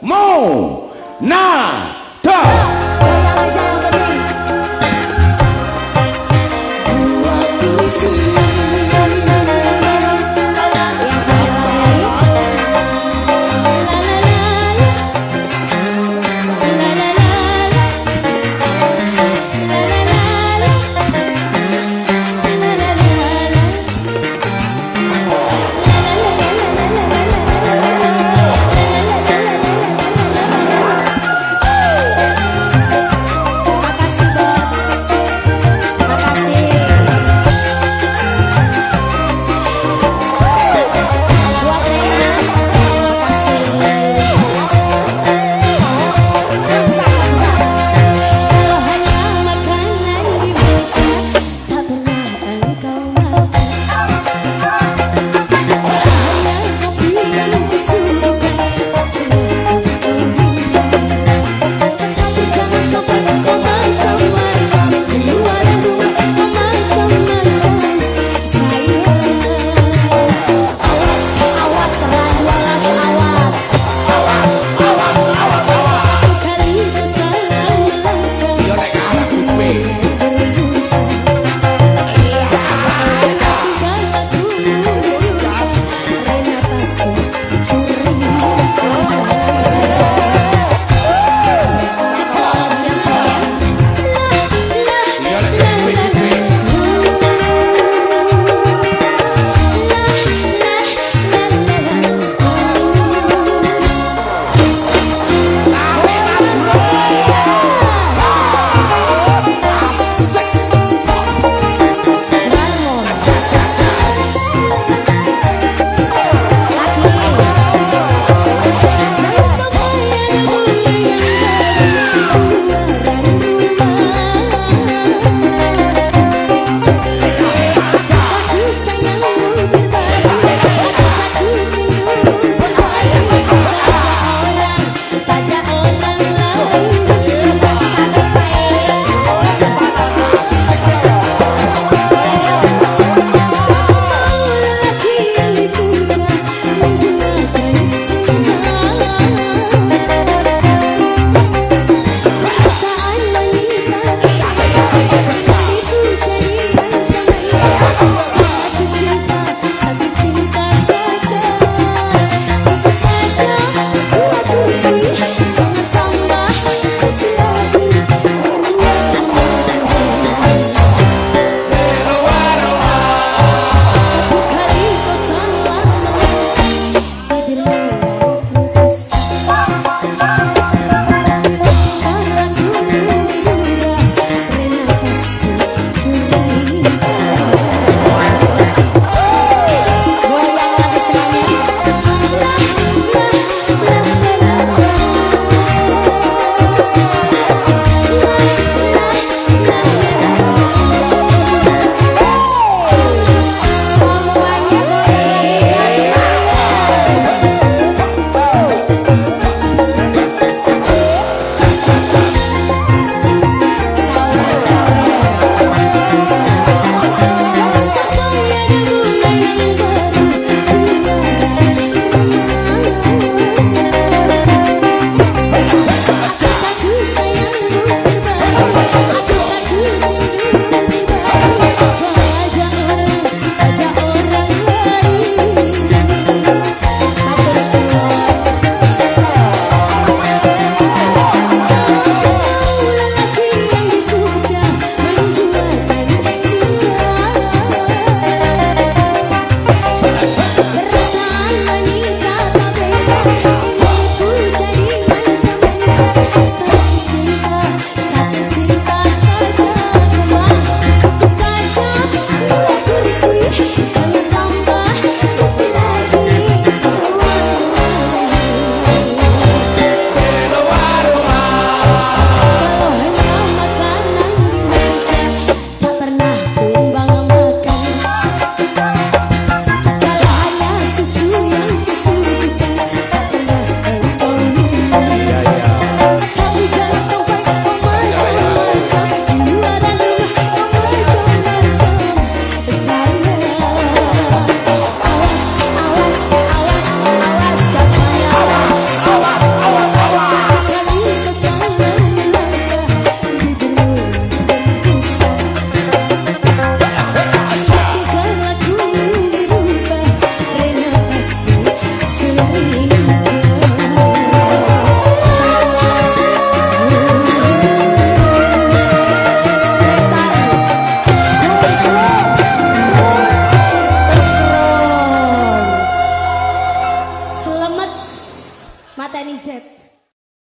Mo Nah!